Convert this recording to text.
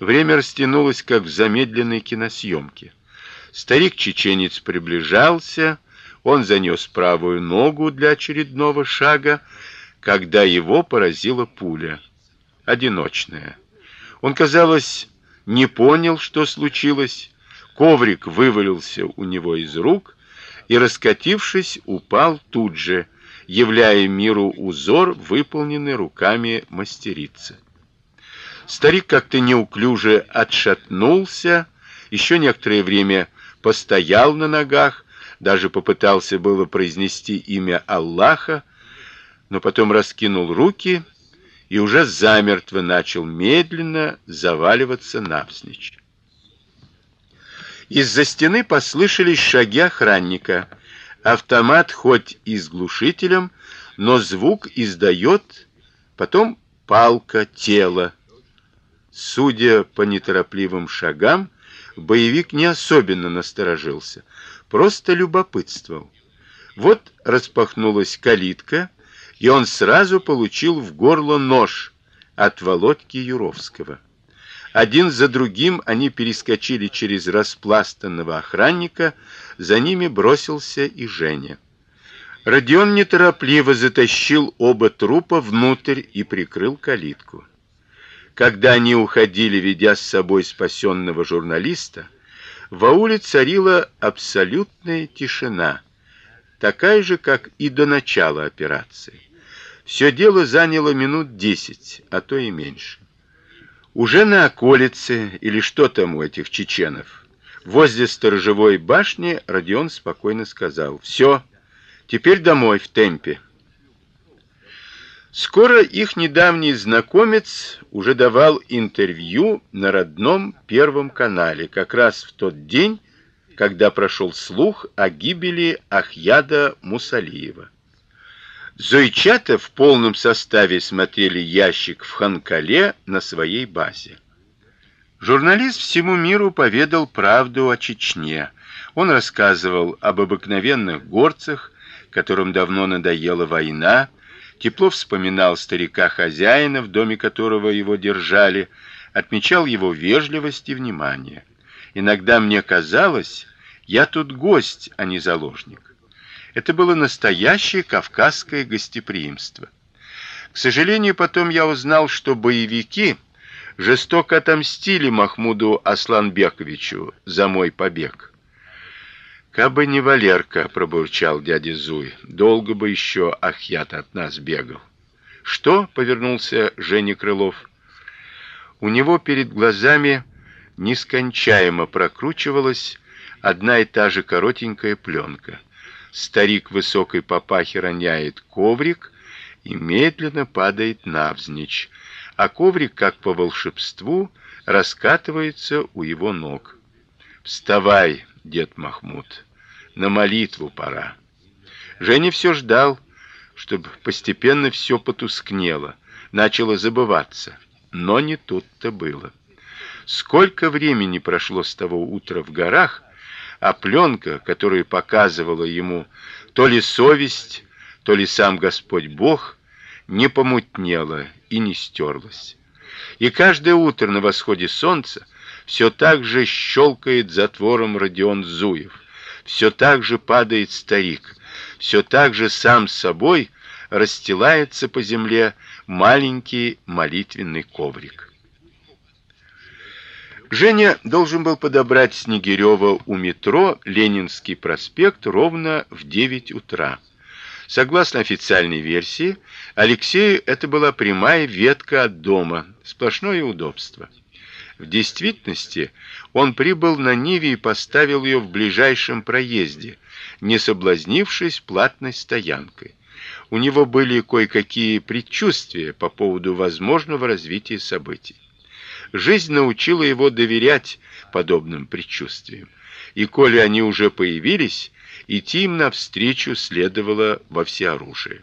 Время растянулось, как в замедленной киносъемке. Старик-чеченец приближался, он занес правую ногу для очередного шага, когда его поразила пуля, одиночная. Он, казалось, не понял, что случилось. Коврик вывалился у него из рук и, раскатившись, упал тут же, являя миру узор, выполненный руками мастерицы. Старик как-то неуклюже отшатнулся, еще некоторое время постоял на ногах, даже попытался было произнести имя Аллаха, но потом раскинул руки и уже замертво начал медленно заваливаться навзничь. Из-за стены послышались шаги охранника. Автомат хоть и с глушителем, но звук издает, потом палка, тело. Судя по неторопливым шагам, боевик не особенно насторожился, просто любопытствовал. Вот распахнулась калитка, и он сразу получил в горло нож от Володьки Юровского. Один за другим они перескочили через распластанного охранника, за ними бросился и Женя. Родион неторопливо затащил оба трупа внутрь и прикрыл калитку. Когда они уходили, ведя с собой спасенного журналиста, в ауле царила абсолютная тишина, такая же, как и до начала операции. Все дело заняло минут десять, а то и меньше. Уже на околице или что там у этих чеченов, возле сторожевой башни, Родион спокойно сказал: "Все, теперь домой в темпе". Скоро их недавний знакомец уже давал интервью на родном Первом канале, как раз в тот день, когда прошел слух о гибели Ахьяда Мусалиева. Зойчата в полном составе смотрели ящик в Ханкале на своей базе. Журналист всему миру поведал правду о Чечне. Он рассказывал об обыкновенных горцах, которым давно надоела война, тепло вспоминал старика-хозяина, в доме которого его держали, отмечал его вежливость и внимание. Иногда мне казалось, я тут гость, а не заложник. Это было настоящее кавказское гостеприимство. К сожалению, потом я узнал, что боевики жестоко отомстили Махмуду Асланбековичу за мой побег. Кабы не Валерка, пробурчал дядя Зуй. Долго бы еще Ахьят от нас бегал. Что? повернулся Женя Крылов. У него перед глазами нескончаемо прокручивалась одна и та же коротенькая пленка. Старик высокой папахи роняет коврик и медленно падает навзничь, а коврик, как по волшебству, раскатывается у его ног. Вставай, дед Махмуд, на молитву пора. Женя все ждал, чтобы постепенно все потускнело, начало забываться, но не тут-то было. Сколько времени прошло с того утра в горах, а пленка, которую показывала ему то ли совесть, то ли сам Господь Бог, не помутнела и не стерлась. И каждое утро на восходе солнца все так же щелкает затвором Родион Зуев, все так же падает старик, все так же сам собой расстилается по земле маленький молитвенный коврик. Женя должен был подобрать Снегирева у метро Ленинский проспект ровно в 9 утра. Согласно официальной версии, Алексею это была прямая ветка от дома, сплошное удобство. В действительности он прибыл на Ниве и поставил ее в ближайшем проезде, не соблазнившись платной стоянкой. У него были кое-какие предчувствия по поводу возможного развития событий. Жизнь научила его доверять подобным предчувствиям. И коли они уже появились, идти им навстречу следовало во всеоружие.